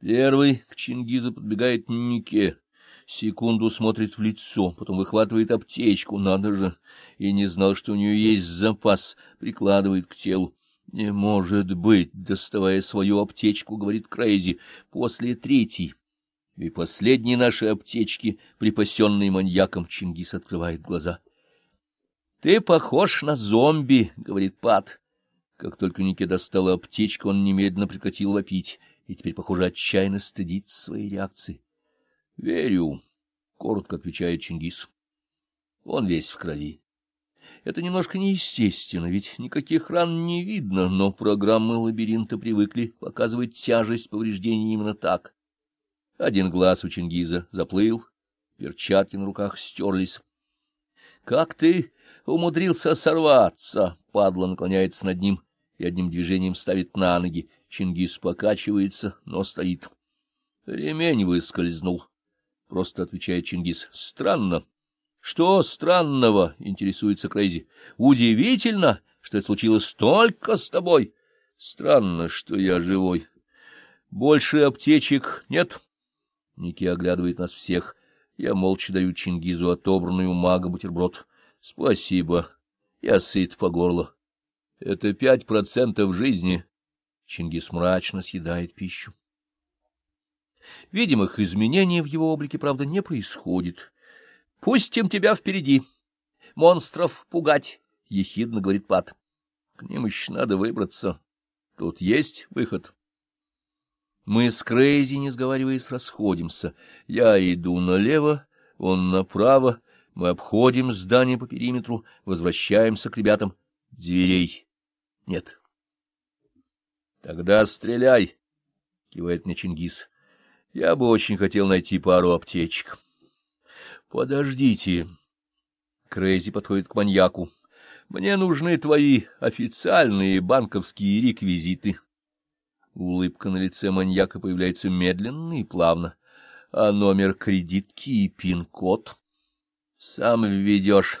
Первый к Чингизу подбегает Нике, секунду смотрит в лицо, потом выхватывает аптечку, надо же, и не знал, что у нее есть запас, прикладывает к телу. «Не может быть!» — доставая свою аптечку, говорит Крейзи, после третьей. И последней нашей аптечки, припасенной маньяком, Чингис открывает глаза. — Ты похож на зомби, — говорит Пат. Как только Нике достала аптечку, он немедленно прекратил вопить и теперь, похоже, отчаянно стыдится своей реакции. — Верю, — коротко отвечает Чингис. Он весь в крови. Это немножко неестественно, ведь никаких ран не видно, но программы лабиринта привыкли показывать тяжесть повреждений именно так. Один глаз у Чингиза заплыл, перчатки на руках стерлись. — Как ты умудрился сорваться? — падла наклоняется над ним и одним движением ставит на ноги. Чингис покачивается, но стоит. — Ремень выскользнул, — просто отвечает Чингис. — Странно. — Что странного? — интересуется Крейзи. — Удивительно, что это случилось только с тобой. Странно, что я живой. Больше аптечек нет? Ники оглядывает нас всех. Я молча даю Чингизу отобранный у мага бутерброд. Спасибо. Я сыт по горло. Это пять процентов жизни. Чингис мрачно съедает пищу. Видимых изменений в его облике, правда, не происходит. — Пустим тебя впереди. Монстров пугать, — ехидно говорит Пат. — К ним еще надо выбраться. Тут есть выход. Мы с Крейзи, не сговариваясь, расходимся. Я иду налево, он направо. Мы обходим здание по периметру, возвращаемся к ребятам. Дверей нет. — Тогда стреляй, — кивает мне Чингис. Я бы очень хотел найти пару аптечек. Подождите. Крейзи подходит к маньяку. Мне нужны твои официальные банковские реквизиты. Улыбка на лице маньяка появляется медленно и плавно. А номер кредитки и пин-код? Сам введешь,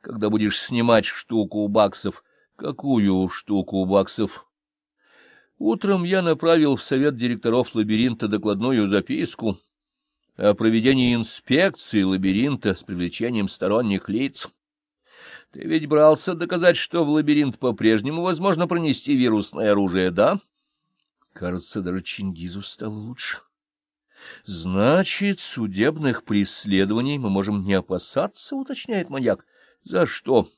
когда будешь снимать штуку у баксов. Какую штуку баксов? Утром я направил в совет директоров лабиринта докладную записку о проведении инспекции лабиринта с привлечением сторонних лиц. Ты ведь брался доказать, что в лабиринт по-прежнему возможно пронести вирусное оружие, да? Кажется, даже Чингизу стало лучше. Значит, судебных преследований мы можем не опасаться, уточняет маньяк. За что?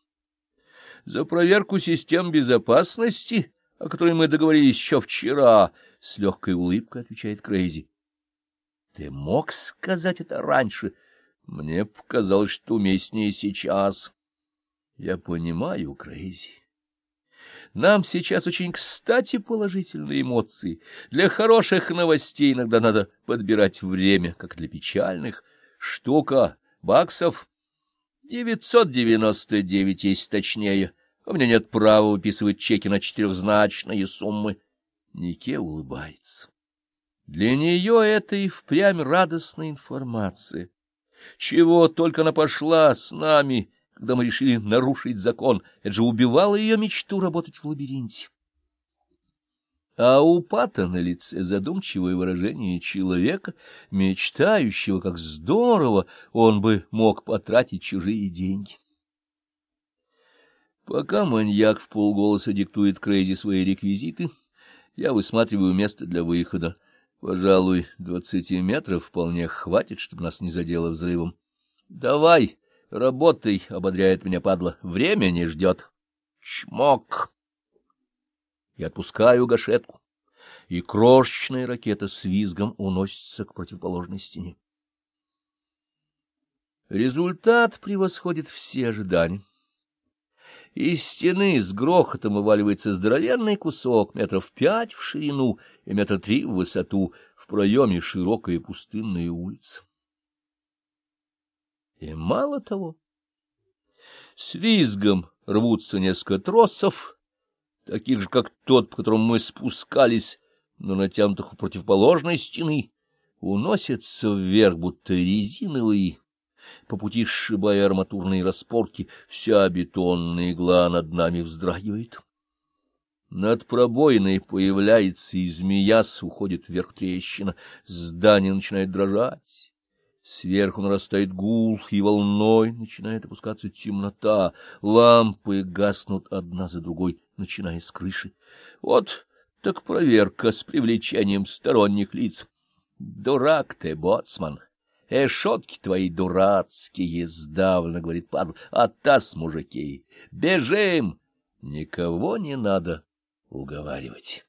За проверку систем безопасности, о которой мы договорились еще вчера, с легкой улыбкой отвечает Крейзи. Ты мог сказать это раньше? Мне показалось, что уместнее сейчас. Я понимаю, Крейзи. Нам сейчас очень кстати положительные эмоции. Для хороших новостей иногда надо подбирать время, как для печальных. Штука баксов девятьсот девяносто девять, есть точнее. У меня нет права выписывать чеки на четырехзначные суммы. Нике улыбается. Для нее это и впрямь радостная информация. Чего только она пошла с нами, когда мы решили нарушить закон. Это же убивало ее мечту работать в лабиринте. А у Пата на лице задумчивое выражение человека, мечтающего, как здорово он бы мог потратить чужие деньги. Пока маньяк в полголоса диктует Крейзи свои реквизиты, я высматриваю место для выхода. Пожалуй, двадцати метров вполне хватит, чтобы нас не задело взрывом. — Давай, работай, — ободряет меня падла, — время не ждет. Чмок! Я отпускаю гашетку, и крошечная ракета с визгом уносится к противоположной стене. Результат превосходит все ожидания. Из стены с грохотом вываливается здоровенный кусок, метров пять в ширину и метра три в высоту, в проеме широкая пустынная улица. И мало того, с визгом рвутся несколько тросов, таких же, как тот, по которому мы спускались, но натянутых у противоположной стены, уносятся вверх, будто резиновые, по пути сшибая арматурные распорки, вся бетонная игла над нами вздрагивает. Над пробоиной появляется и змеяс, уходит вверх трещина. Здание начинает дрожать. Сверху нарастает гул, и волной начинает опускаться темнота. Лампы гаснут одна за другой, начиная с крыши. Вот так проверка с привлечением сторонних лиц. Дурак ты, боцман! Эшотки твои дурацкие, — сдавленно говорит Павел, — а таз, мужики, бежим! Никого не надо уговаривать.